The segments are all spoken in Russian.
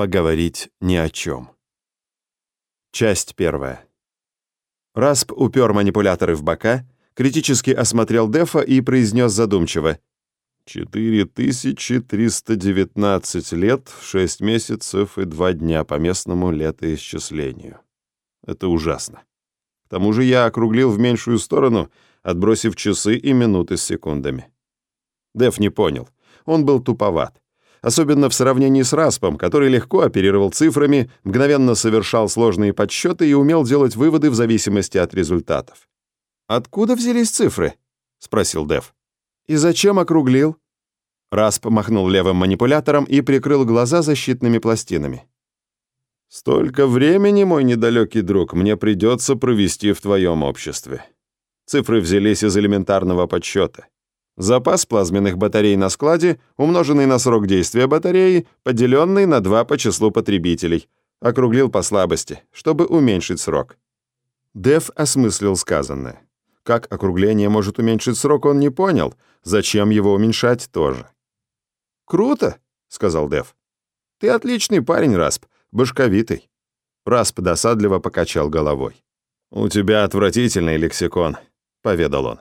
Поговорить ни о чем. Часть первая. Расп упер манипуляторы в бока, критически осмотрел Дефа и произнес задумчиво. 4319 лет, 6 месяцев и 2 дня по местному летоисчислению. Это ужасно. К тому же я округлил в меньшую сторону, отбросив часы и минуты с секундами. Деф не понял. Он был туповат. Особенно в сравнении с Распом, который легко оперировал цифрами, мгновенно совершал сложные подсчеты и умел делать выводы в зависимости от результатов. «Откуда взялись цифры?» — спросил Деф. «И зачем округлил?» Расп махнул левым манипулятором и прикрыл глаза защитными пластинами. «Столько времени, мой недалекий друг, мне придется провести в твоем обществе. Цифры взялись из элементарного подсчета. Запас плазменных батарей на складе, умноженный на срок действия батареи, поделенный на 2 по числу потребителей. Округлил по слабости, чтобы уменьшить срок. Дев осмыслил сказанное. Как округление может уменьшить срок, он не понял. Зачем его уменьшать тоже. «Круто», — сказал Дев. «Ты отличный парень, Расп, башковитый». Расп досадливо покачал головой. «У тебя отвратительный лексикон», — поведал он.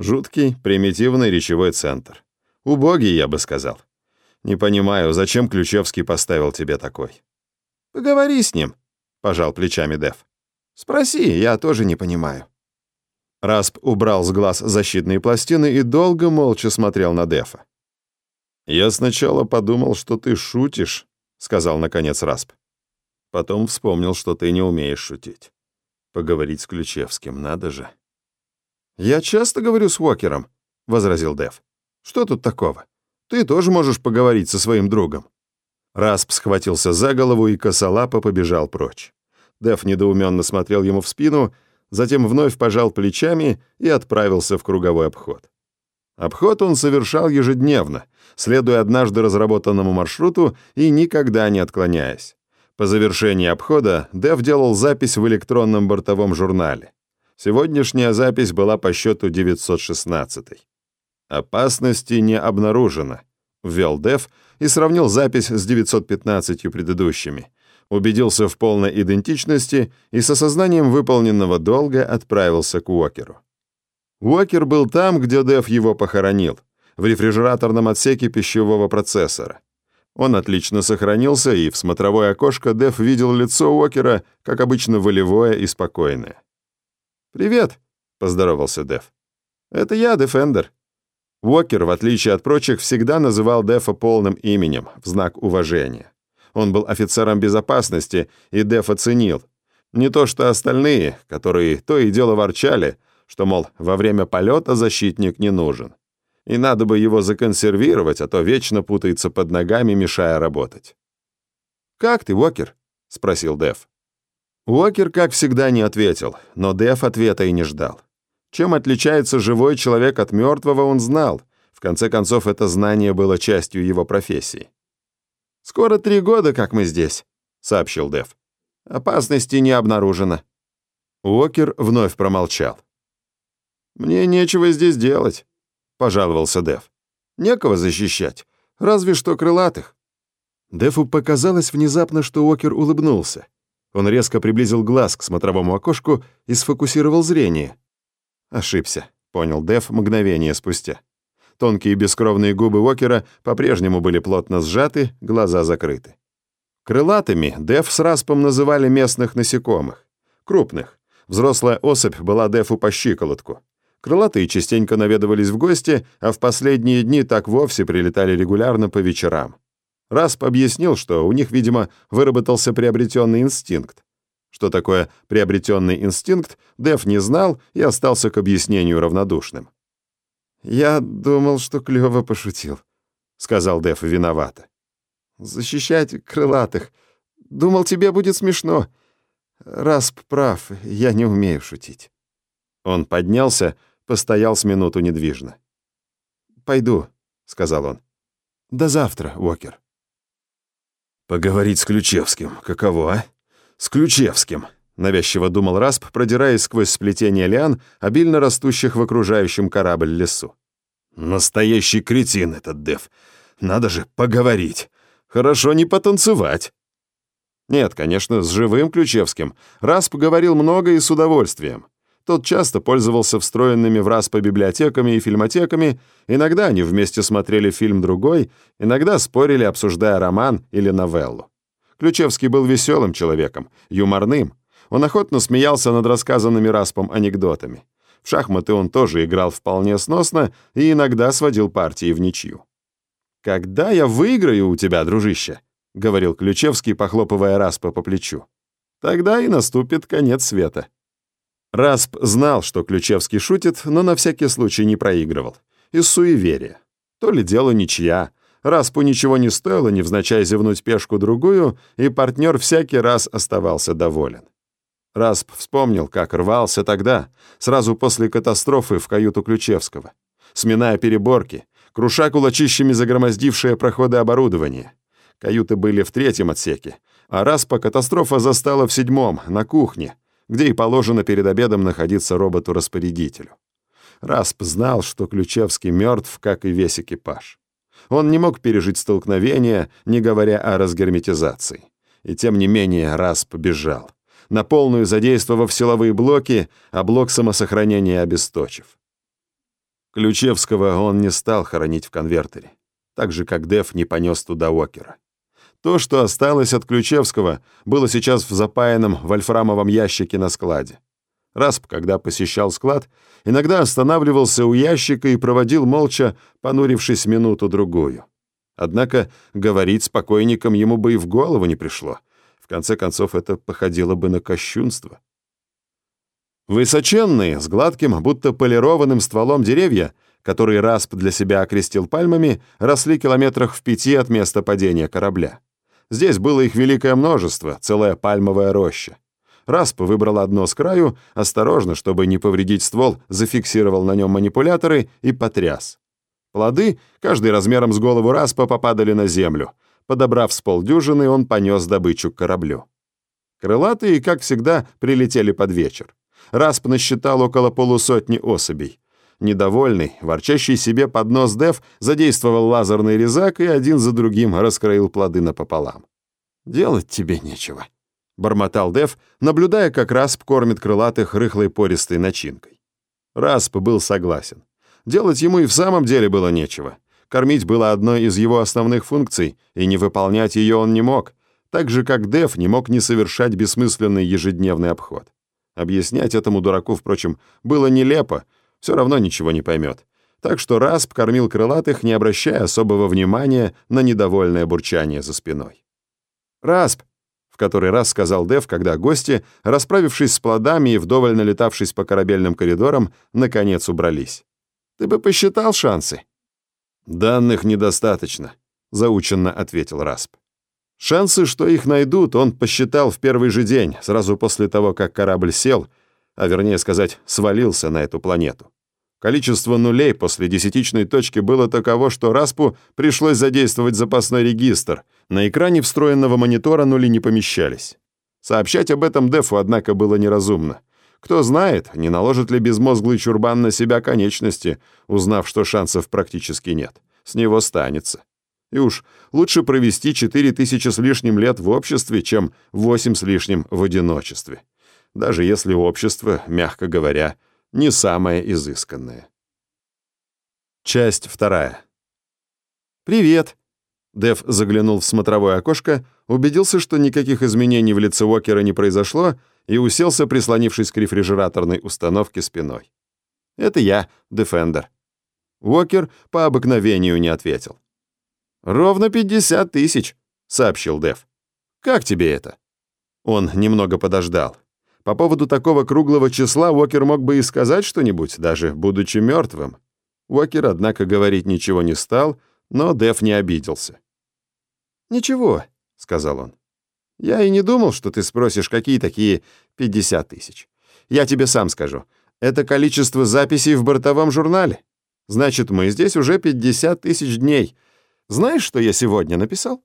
«Жуткий, примитивный речевой центр. Убогий, я бы сказал. Не понимаю, зачем Ключевский поставил тебе такой?» «Поговори с ним», — пожал плечами Дев. «Спроси, я тоже не понимаю». Расп убрал с глаз защитные пластины и долго молча смотрел на Дефа. «Я сначала подумал, что ты шутишь», — сказал наконец Расп. Потом вспомнил, что ты не умеешь шутить. Поговорить с Ключевским надо же. «Я часто говорю с Уокером», — возразил Дев. «Что тут такого? Ты тоже можешь поговорить со своим другом». Расп схватился за голову и косолапо побежал прочь. Дев недоуменно смотрел ему в спину, затем вновь пожал плечами и отправился в круговой обход. Обход он совершал ежедневно, следуя однажды разработанному маршруту и никогда не отклоняясь. По завершении обхода Дев делал запись в электронном бортовом журнале. Сегодняшняя запись была по счету 916. «Опасности не обнаружено», — ввел Дев и сравнил запись с 915 предыдущими. Убедился в полной идентичности и с осознанием выполненного долга отправился к Уокеру. Уокер был там, где Дев его похоронил, в рефрижераторном отсеке пищевого процессора. Он отлично сохранился, и в смотровое окошко Дев видел лицо Уокера, как обычно, волевое и спокойное. «Привет», — поздоровался Дев. «Это я, Дефендер». Уокер, в отличие от прочих, всегда называл Дефа полным именем, в знак уважения. Он был офицером безопасности, и Деф оценил. Не то что остальные, которые то и дело ворчали, что, мол, во время полета защитник не нужен. И надо бы его законсервировать, а то вечно путается под ногами, мешая работать. «Как ты, Уокер?» — спросил Деф. Уокер, как всегда, не ответил, но Деф ответа и не ждал. Чем отличается живой человек от мертвого, он знал. В конце концов, это знание было частью его профессии. «Скоро три года, как мы здесь», — сообщил Деф. «Опасности не обнаружено». Уокер вновь промолчал. «Мне нечего здесь делать», — пожаловался Деф. «Некого защищать, разве что крылатых». Дефу показалось внезапно, что Уокер улыбнулся. Он резко приблизил глаз к смотровому окошку и сфокусировал зрение. Ошибся, понял Деф мгновение спустя. Тонкие бескровные губы Уокера по-прежнему были плотно сжаты, глаза закрыты. Крылатыми Деф с Распом называли местных насекомых. Крупных. Взрослая особь была Дефу по щиколотку. Крылатые частенько наведывались в гости, а в последние дни так вовсе прилетали регулярно по вечерам. Расп объяснил, что у них, видимо, выработался приобретенный инстинкт. Что такое приобретенный инстинкт, Дев не знал и остался к объяснению равнодушным. «Я думал, что клёво пошутил», — сказал Дев виновато. «Защищать крылатых. Думал, тебе будет смешно. Расп прав, я не умею шутить». Он поднялся, постоял с минуту недвижно. «Пойду», — сказал он. «До завтра, Уокер». «Поговорить с Ключевским. Каково, а? С Ключевским!» — навязчиво думал Расп, продираясь сквозь сплетение лиан, обильно растущих в окружающем корабль лесу. «Настоящий кретин этот Дев. Надо же поговорить. Хорошо не потанцевать». Нет, конечно, с живым Ключевским. Расп говорил много и с удовольствием. Тот часто пользовался встроенными в Распа библиотеками и фильмотеками, иногда они вместе смотрели фильм другой, иногда спорили, обсуждая роман или новеллу. Ключевский был веселым человеком, юморным. Он охотно смеялся над рассказанными Распом анекдотами. В шахматы он тоже играл вполне сносно и иногда сводил партии в ничью. «Когда я выиграю у тебя, дружище?» — говорил Ключевский, похлопывая Распа по плечу. «Тогда и наступит конец света». Расп знал, что Ключевский шутит, но на всякий случай не проигрывал. Из суеверия. То ли дело ничья. Распу ничего не стоило, невзначай зевнуть пешку-другую, и партнер всякий раз оставался доволен. Расп вспомнил, как рвался тогда, сразу после катастрофы в каюту Ключевского. Сминая переборки, круша кулачищами загромоздившее проходы оборудования. Каюты были в третьем отсеке, а Распа катастрофа застала в седьмом, на кухне, где и положено перед обедом находиться роботу-распорядителю. Расп знал, что Ключевский мертв, как и весь экипаж. Он не мог пережить столкновение, не говоря о разгерметизации. И тем не менее Расп бежал, на полную задействовав силовые блоки, а блок самосохранения обесточив. Ключевского он не стал хоронить в конвертере, так же, как Дев не понес туда Окера. То, что осталось от Ключевского, было сейчас в запаянном вольфрамовом ящике на складе. Расп, когда посещал склад, иногда останавливался у ящика и проводил молча, понурившись минуту-другую. Однако говорить с покойником ему бы и в голову не пришло. В конце концов, это походило бы на кощунство. Высоченные, с гладким, будто полированным стволом деревья, которые Расп для себя окрестил пальмами, росли километрах в пяти от места падения корабля. Здесь было их великое множество, целая пальмовая роща. Расп выбрал одно с краю, осторожно, чтобы не повредить ствол, зафиксировал на нем манипуляторы и потряс. Плоды, каждый размером с голову Распа, попадали на землю. Подобрав с полдюжины, он понес добычу к кораблю. Крылатые, как всегда, прилетели под вечер. Расп насчитал около полусотни особей. Недовольный, ворчащий себе под нос Дев задействовал лазерный резак и один за другим раскроил плоды напополам. «Делать тебе нечего», — бормотал Дев, наблюдая, как Расп кормит крылатых рыхлой пористой начинкой. Расп был согласен. Делать ему и в самом деле было нечего. Кормить было одной из его основных функций, и не выполнять ее он не мог, так же, как Дев не мог не совершать бессмысленный ежедневный обход. Объяснять этому дураку, впрочем, было нелепо, все равно ничего не поймет. Так что Расп кормил крылатых, не обращая особого внимания на недовольное бурчание за спиной. «Расп!» — в который раз сказал Дев, когда гости, расправившись с плодами и вдоволь налетавшись по корабельным коридорам, наконец убрались. «Ты бы посчитал шансы?» «Данных недостаточно», — заученно ответил Расп. Шансы, что их найдут, он посчитал в первый же день, сразу после того, как корабль сел — а вернее сказать, свалился на эту планету. Количество нулей после десятичной точки было таково, что Распу пришлось задействовать запасной регистр. На экране встроенного монитора нули не помещались. Сообщать об этом Дефу, однако, было неразумно. Кто знает, не наложит ли безмозглый чурбан на себя конечности, узнав, что шансов практически нет. С него станется. И уж лучше провести четыре тысячи с лишним лет в обществе, чем восемь с лишним в одиночестве даже если общество, мягко говоря, не самое изысканное. Часть вторая. «Привет!» Дэв заглянул в смотровое окошко, убедился, что никаких изменений в лице Уокера не произошло, и уселся, прислонившись к рефрижераторной установке спиной. «Это я, Дефендер». Уокер по обыкновению не ответил. «Ровно 50 тысяч», — сообщил Дэв. «Как тебе это?» Он немного подождал. По поводу такого круглого числа Уокер мог бы и сказать что-нибудь, даже будучи мертвым. Уокер, однако, говорить ничего не стал, но Дэв не обиделся. «Ничего», — сказал он. «Я и не думал, что ты спросишь, какие такие 50 тысяч. Я тебе сам скажу. Это количество записей в бортовом журнале. Значит, мы здесь уже 50 тысяч дней. Знаешь, что я сегодня написал?»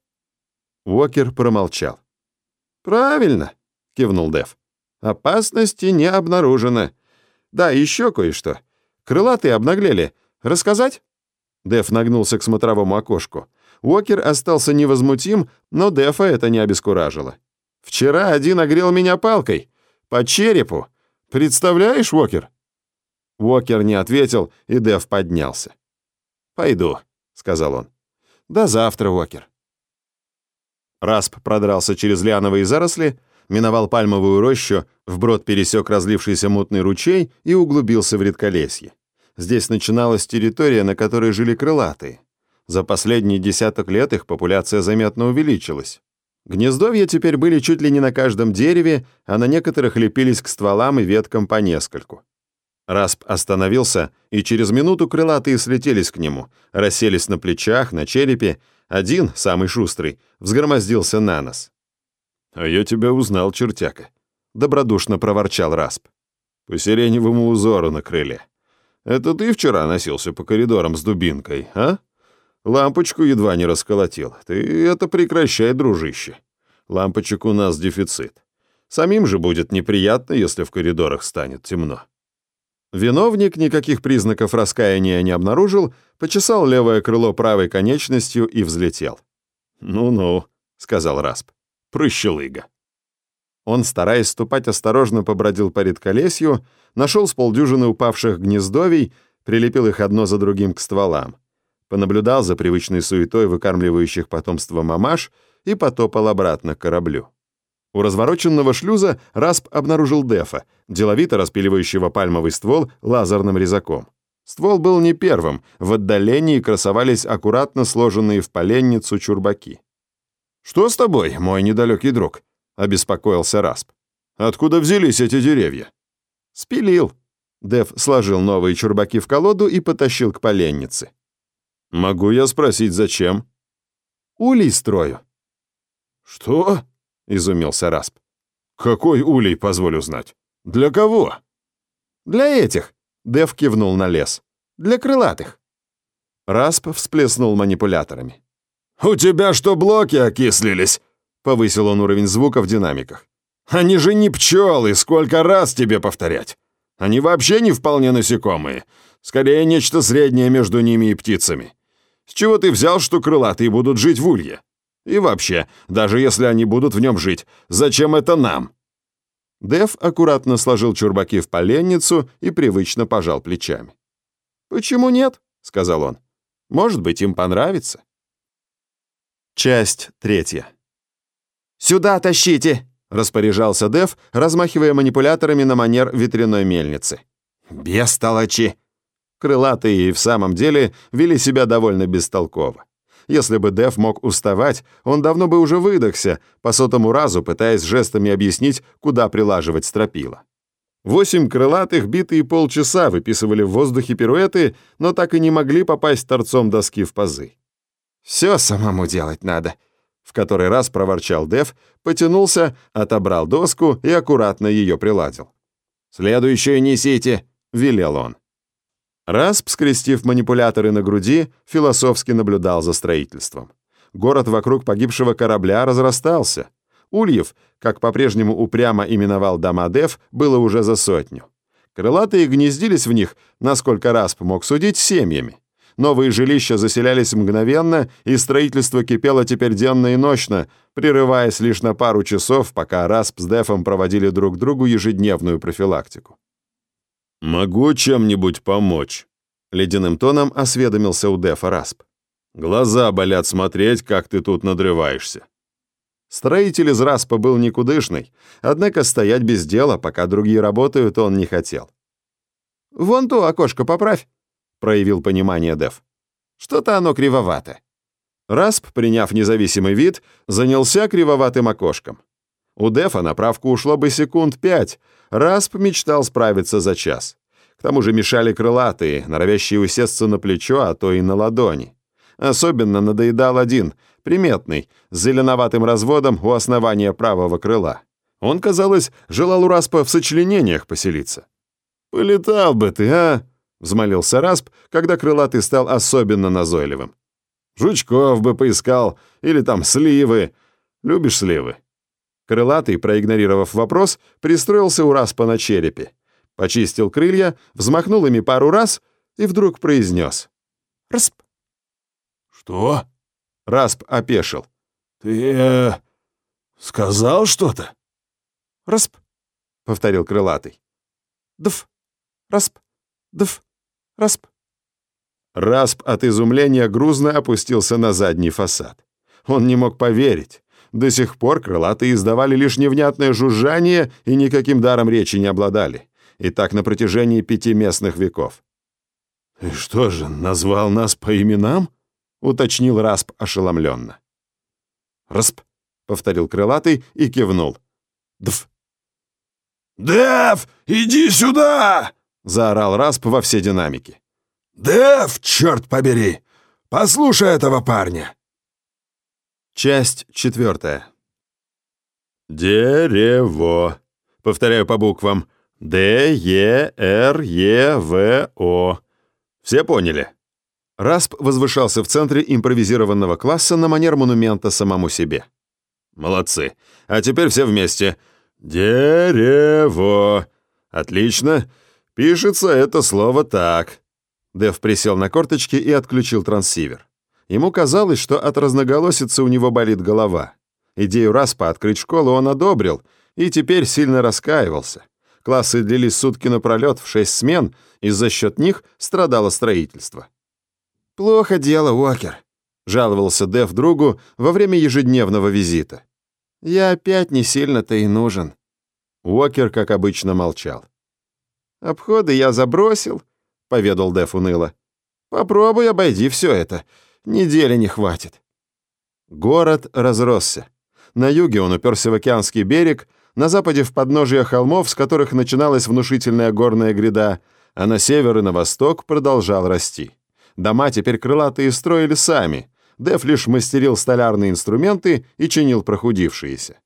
Уокер промолчал. «Правильно», — кивнул Дэв. Опасности не обнаружено. Да, еще кое-что. Крылатые обнаглели. Рассказать?» Деф нагнулся к смотровому окошку. Уокер остался невозмутим, но Дефа это не обескуражило. Вчера один огрел меня палкой. По черепу. Представляешь, Уокер?» Уокер не ответил, и Дэв поднялся. «Пойду», — сказал он. «До завтра, Уокер». Расп продрался через лиановые заросли, миновал пальмовую рощу, вброд пересек разлившийся мутный ручей и углубился в редколесье. Здесь начиналась территория, на которой жили крылатые. За последние десяток лет их популяция заметно увеличилась. Гнездовья теперь были чуть ли не на каждом дереве, а на некоторых лепились к стволам и веткам по нескольку. Расп остановился, и через минуту крылатые слетелись к нему, расселись на плечах, на черепе. Один, самый шустрый, взгромоздился на нос. «А я тебя узнал, чертяка», — добродушно проворчал Расп. «По сиреневому узору на крыле. Это ты вчера носился по коридорам с дубинкой, а? Лампочку едва не расколотил. Ты это прекращай, дружище. Лампочек у нас дефицит. Самим же будет неприятно, если в коридорах станет темно». Виновник никаких признаков раскаяния не обнаружил, почесал левое крыло правой конечностью и взлетел. «Ну-ну», — сказал Расп, — «прыщелыга». Он, стараясь ступать осторожно, побродил по редколесью, нашел с полдюжины упавших гнездовий, прилепил их одно за другим к стволам, понаблюдал за привычной суетой выкармливающих потомство мамаш и потопал обратно к кораблю. У развороченного шлюза Расп обнаружил Дефа, деловито распиливающего пальмовый ствол лазерным резаком. Ствол был не первым, в отдалении красовались аккуратно сложенные в поленницу чурбаки. «Что с тобой, мой недалекий друг?» — обеспокоился Расп. «Откуда взялись эти деревья?» «Спилил». Дев сложил новые чурбаки в колоду и потащил к поленнице. «Могу я спросить, зачем?» «Улей строю». «Что?» — изумился Расп. «Какой улей, позволю знать? Для кого?» «Для этих», — Дев кивнул на лес. «Для крылатых». Расп всплеснул манипуляторами. «У тебя что, блоки окислились?» — повысил он уровень звука в динамиках. «Они же не пчелы, сколько раз тебе повторять? Они вообще не вполне насекомые. Скорее, нечто среднее между ними и птицами. С чего ты взял, что крылатые будут жить в улье?» И вообще, даже если они будут в нем жить, зачем это нам?» Дев аккуратно сложил чурбаки в поленницу и привычно пожал плечами. «Почему нет?» — сказал он. «Может быть, им понравится». Часть третья. «Сюда тащите!» — распоряжался Дев, размахивая манипуляторами на манер ветряной мельницы. «Бестолочи!» Крылатые и в самом деле вели себя довольно бестолково. Если бы Дев мог уставать, он давно бы уже выдохся, по сотому разу пытаясь жестами объяснить, куда прилаживать стропила. Восемь крылатых битые полчаса выписывали в воздухе пируэты, но так и не могли попасть торцом доски в пазы. «Все самому делать надо», — в который раз проворчал Дев, потянулся, отобрал доску и аккуратно ее приладил. «Следующую несите», — велел он. Расп, скрестив манипуляторы на груди, философски наблюдал за строительством. Город вокруг погибшего корабля разрастался. Ульев, как по-прежнему упрямо именовал дома Дев, было уже за сотню. Крылатые гнездились в них, насколько Расп мог судить, семьями. Новые жилища заселялись мгновенно, и строительство кипело теперь денно и ночно, прерываясь лишь на пару часов, пока Расп с Дефом проводили друг другу ежедневную профилактику. «Могу чем-нибудь помочь?» Ледяным тоном осведомился у Дефа Расп. «Глаза болят смотреть, как ты тут надрываешься». Строитель из Распа был никудышный, однако стоять без дела, пока другие работают, он не хотел. «Вон то окошко поправь», — проявил понимание Деф. «Что-то оно кривовато». Расп, приняв независимый вид, занялся кривоватым окошком. У Дефа на правку ушло бы секунд пять, Расп мечтал справиться за час. К тому же мешали крылатые, норовящие усесться на плечо, а то и на ладони. Особенно надоедал один, приметный, с зеленоватым разводом у основания правого крыла. Он, казалось, желал у Распа в сочленениях поселиться. «Полетал бы ты, а!» — взмолился Расп, когда крылатый стал особенно назойливым. «Жучков бы поискал, или там сливы. Любишь сливы?» Крылатый, проигнорировав вопрос, пристроился у Распа на черепе. Почистил крылья, взмахнул ими пару раз и вдруг произнес. «Расп». «Что?» Расп опешил. «Ты... Э, «Сказал что-то?» «Расп», — повторил крылатый. «Дф, расп, дф, расп». Расп от изумления грузно опустился на задний фасад. Он не мог поверить. До сих пор крылатые издавали лишь невнятное жужжание и никаким даром речи не обладали. И так на протяжении пяти местных веков. «И что же, назвал нас по именам?» — уточнил Расп ошеломленно. «Расп», — повторил крылатый и кивнул. «Дф». «Дев, иди сюда!» — заорал Расп во все динамики. «Дев, черт побери! Послушай этого парня!» Часть четвертая. «Дерево», — повторяю по буквам. Д-Е-Р-Е-В-О. Все поняли? Расп возвышался в центре импровизированного класса на манер монумента самому себе. Молодцы. А теперь все вместе. Дерево. Отлично. Пишется это слово так. Дев присел на корточки и отключил трансивер. Ему казалось, что от разноголосицы у него болит голова. Идею Распа открыть школу он одобрил и теперь сильно раскаивался. Классы длились сутки напролет в шесть смен, и за счет них страдало строительство. «Плохо дело, Уокер», — жаловался Дев другу во время ежедневного визита. «Я опять не сильно-то и нужен». Уокер, как обычно, молчал. «Обходы я забросил», — поведал Дев уныло. «Попробуй обойди все это. Недели не хватит». Город разросся. На юге он уперся в океанский берег, на западе в подножие холмов, с которых начиналась внушительная горная гряда, а на север и на восток продолжал расти. Дома теперь крылатые строили сами. Деф лишь мастерил столярные инструменты и чинил прохудившиеся.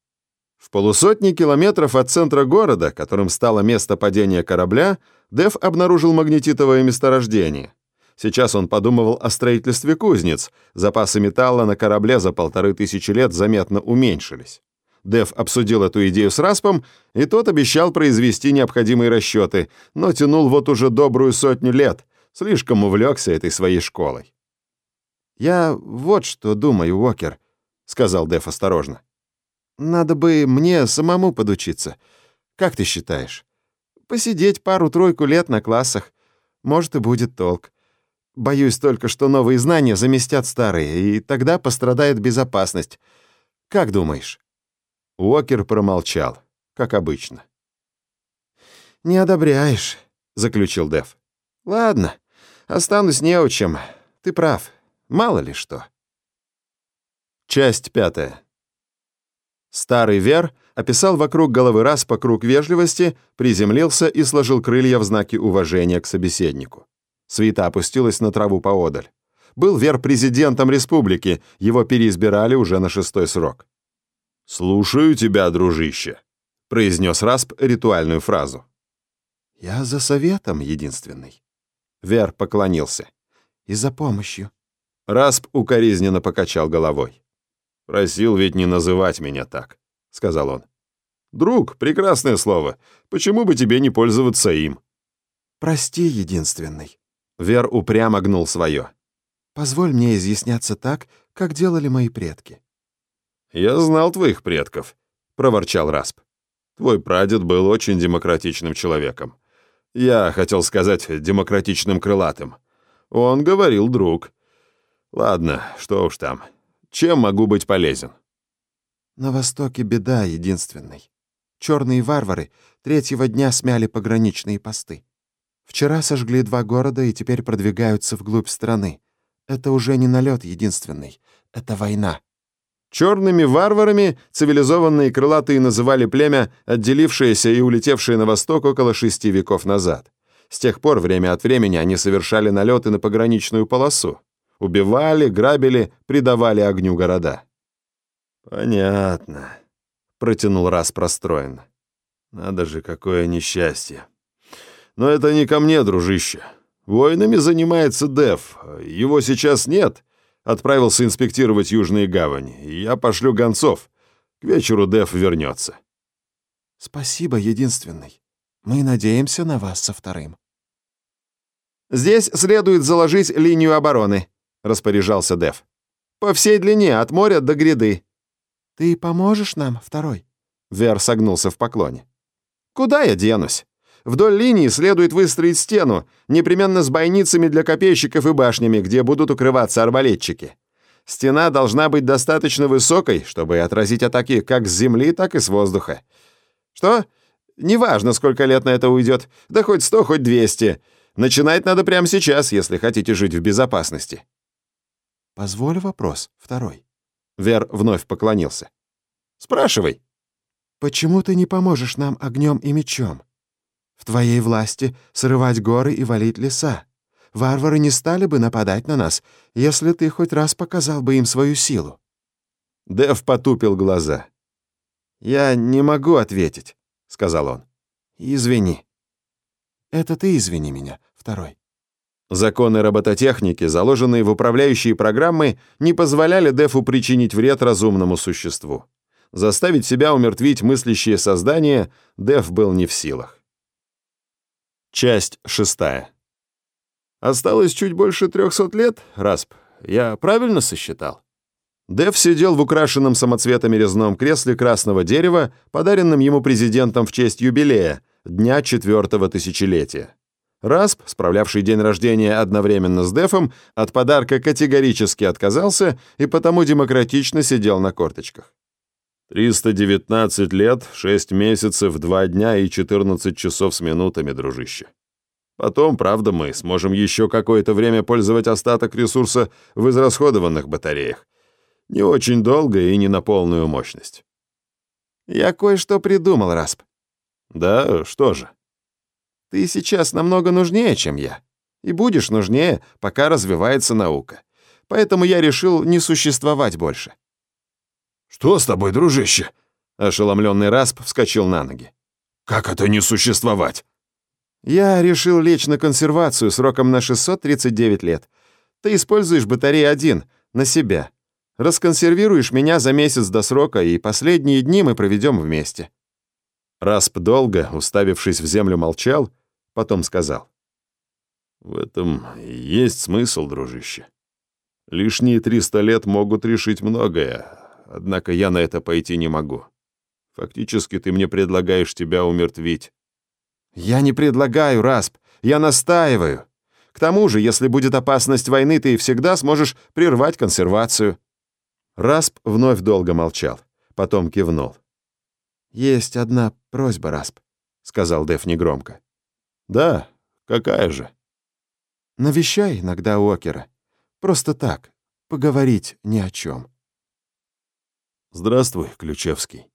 В полусотни километров от центра города, которым стало место падения корабля, Деф обнаружил магнетитовое месторождение. Сейчас он подумывал о строительстве кузнец. Запасы металла на корабле за полторы тысячи лет заметно уменьшились. Дев обсудил эту идею с Распом, и тот обещал произвести необходимые расчеты, но тянул вот уже добрую сотню лет, слишком увлекся этой своей школой. «Я вот что думаю, Уокер», — сказал Дев осторожно. «Надо бы мне самому подучиться. Как ты считаешь? Посидеть пару-тройку лет на классах. Может, и будет толк. Боюсь только, что новые знания заместят старые, и тогда пострадает безопасность. Как думаешь?» Уокер промолчал, как обычно. «Не одобряешь», — заключил Дев. «Ладно, останусь неучем. Ты прав. Мало ли что». Часть пятая. Старый Вер описал вокруг головы раз по круг вежливости, приземлился и сложил крылья в знаке уважения к собеседнику. Свита опустилась на траву поодаль. Был Вер президентом республики, его переизбирали уже на шестой срок. «Слушаю тебя, дружище», — произнес Расп ритуальную фразу. «Я за советом единственный». Вер поклонился. «И за помощью». Расп укоризненно покачал головой. «Просил ведь не называть меня так», — сказал он. «Друг, прекрасное слово. Почему бы тебе не пользоваться им?» «Прости, единственный». Вер упрямо гнул свое. «Позволь мне изъясняться так, как делали мои предки». «Я знал твоих предков», — проворчал Расп. «Твой прадед был очень демократичным человеком. Я хотел сказать, демократичным крылатым. Он говорил друг. Ладно, что уж там. Чем могу быть полезен?» «На востоке беда единственной. Черные варвары третьего дня смяли пограничные посты. Вчера сожгли два города и теперь продвигаются вглубь страны. Это уже не налет единственный. Это война. Черными варварами цивилизованные крылатые называли племя, отделившееся и улетевшее на восток около шести веков назад. С тех пор время от времени они совершали налеты на пограничную полосу. Убивали, грабили, предавали огню города. «Понятно», — протянул раз простроенно. «Надо же, какое несчастье. Но это не ко мне, дружище. Войнами занимается Дев. Его сейчас нет, отправился инспектировать южные гавани. Я пошлю гонцов. К вечеру Деф вернется. Спасибо, единственный. Мы надеемся на вас со вторым. Здесь следует заложить линию обороны, распоряжался Деф. По всей длине, от моря до гряды. «Ты поможешь нам, второй?» Вер согнулся в поклоне. «Куда я денусь? Вдоль линии следует выстроить стену, непременно с бойницами для копейщиков и башнями, где будут укрываться арбалетчики. Стена должна быть достаточно высокой, чтобы отразить атаки как с земли, так и с воздуха. Что? Неважно, сколько лет на это уйдет, да хоть сто, хоть двести. Начинать надо прямо сейчас, если хотите жить в безопасности. Позволь вопрос, второй. Вер вновь поклонился. Спрашивай. Почему ты не поможешь нам огнем и мечом? В твоей власти срывать горы и валить леса. Варвары не стали бы нападать на нас, если ты хоть раз показал бы им свою силу. Дэв потупил глаза. «Я не могу ответить», — сказал он. «Извини». «Это ты извини меня, второй». Законы робототехники, заложенные в управляющие программы, не позволяли Дефу причинить вред разумному существу. Заставить себя умертвить мыслящее создание Деф был не в силах. Часть шестая. Осталось чуть больше трехсот лет, Расп. Я правильно сосчитал? Дев сидел в украшенном самоцветами резном кресле красного дерева, подаренном ему президентом в честь юбилея, дня четвертого тысячелетия. Расп, справлявший день рождения одновременно с Дефом, от подарка категорически отказался и потому демократично сидел на корточках. «319 лет, 6 месяцев, 2 дня и 14 часов с минутами, дружище. Потом, правда, мы сможем еще какое-то время пользовать остаток ресурса в израсходованных батареях. Не очень долго и не на полную мощность». «Я кое-что придумал, Расп». «Да, что же?» Ты сейчас намного нужнее, чем я. И будешь нужнее, пока развивается наука. Поэтому я решил не существовать больше». «Что с тобой, дружище?» Ошеломленный Расп вскочил на ноги. «Как это не существовать?» «Я решил лечь на консервацию сроком на 639 лет. Ты используешь батареи один, на себя. Расконсервируешь меня за месяц до срока, и последние дни мы проведем вместе». Расп долго, уставившись в землю, молчал, потом сказал. «В этом есть смысл, дружище. Лишние триста лет могут решить многое, однако я на это пойти не могу. Фактически ты мне предлагаешь тебя умертвить». «Я не предлагаю, Расп, я настаиваю. К тому же, если будет опасность войны, ты всегда сможешь прервать консервацию». Расп вновь долго молчал, потом кивнул. «Есть одна просьба, Расп», — сказал Деф негромко. Да, какая же? Навещай иногда Окера. Просто так, поговорить ни о чем. Здравствуй, Ключевский,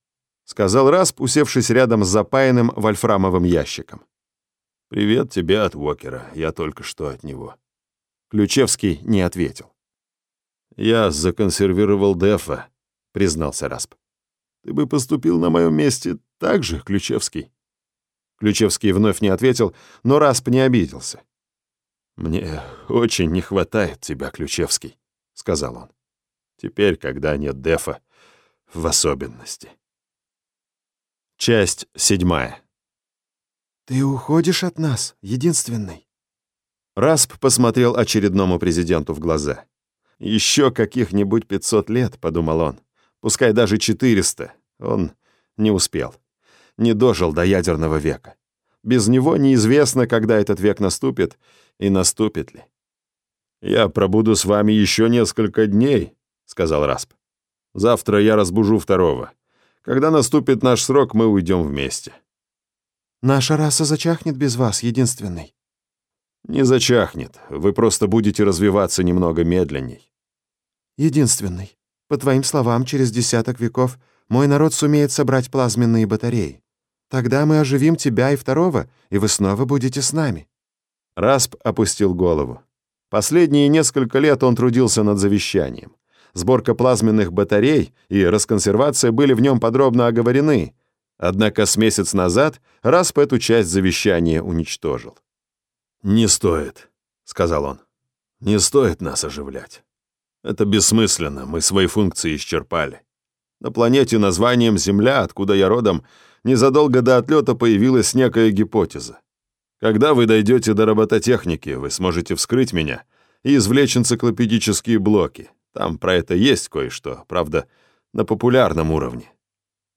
сказал Расп, усевшись рядом с запаянным вольфрамовым ящиком. Привет тебе от Уокера, я только что от него. Ключевский не ответил. Я законсервировал Дефа, признался Расп. Ты бы поступил на моем месте так же, Ключевский. Ключевский вновь не ответил, но Расп не обиделся. «Мне очень не хватает тебя, Ключевский», — сказал он. «Теперь, когда нет Дефа, в особенности». Часть седьмая. «Ты уходишь от нас, единственный?» Расп посмотрел очередному президенту в глаза. «Еще каких-нибудь пятьсот лет», — подумал он. «Пускай даже четыреста». Он не успел не дожил до ядерного века. Без него неизвестно, когда этот век наступит и наступит ли. «Я пробуду с вами еще несколько дней», — сказал Расп. «Завтра я разбужу второго. Когда наступит наш срок, мы уйдем вместе». «Наша раса зачахнет без вас, единственный». «Не зачахнет. Вы просто будете развиваться немного медленней». «Единственный. По твоим словам, через десяток веков мой народ сумеет собрать плазменные батареи. Тогда мы оживим тебя и второго, и вы снова будете с нами». Расп опустил голову. Последние несколько лет он трудился над завещанием. Сборка плазменных батарей и расконсервация были в нем подробно оговорены, однако с месяц назад Расп эту часть завещания уничтожил. «Не стоит», — сказал он. «Не стоит нас оживлять. Это бессмысленно, мы свои функции исчерпали. На планете названием Земля, откуда я родом, незадолго до отлета появилась некая гипотеза. Когда вы дойдете до робототехники, вы сможете вскрыть меня и извлечь энциклопедические блоки. Там про это есть кое-что, правда, на популярном уровне.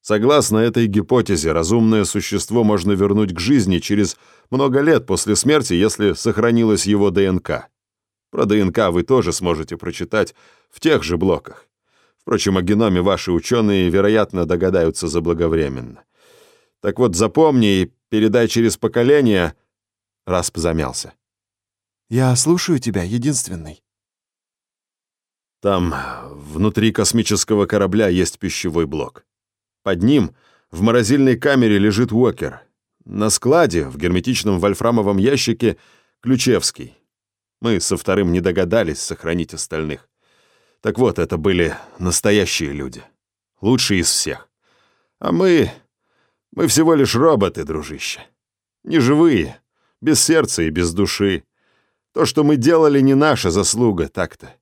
Согласно этой гипотезе, разумное существо можно вернуть к жизни через много лет после смерти, если сохранилась его ДНК. Про ДНК вы тоже сможете прочитать в тех же блоках. Впрочем, о геноме ваши ученые, вероятно, догадаются заблаговременно. Так вот, запомни и передай через поколение...» Расп замялся. «Я слушаю тебя, единственный». Там, внутри космического корабля, есть пищевой блок. Под ним, в морозильной камере, лежит Уокер. На складе, в герметичном вольфрамовом ящике, Ключевский. Мы со вторым не догадались сохранить остальных. Так вот, это были настоящие люди. Лучшие из всех. А мы... Мы всего лишь роботы, дружище. Не живые, без сердца и без души. То, что мы делали, не наша заслуга, так-то.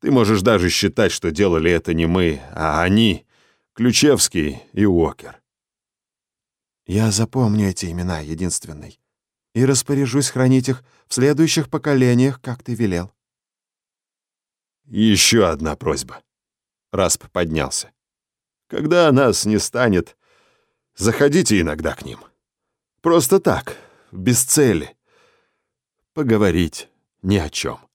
Ты можешь даже считать, что делали это не мы, а они, Ключевский и Уокер. Я запомню эти имена, единственный, и распоряжусь хранить их в следующих поколениях, как ты велел. Еще одна просьба. Расп поднялся. Когда нас не станет, заходите иногда к ним. Просто так, без цели. Поговорить ни о чем.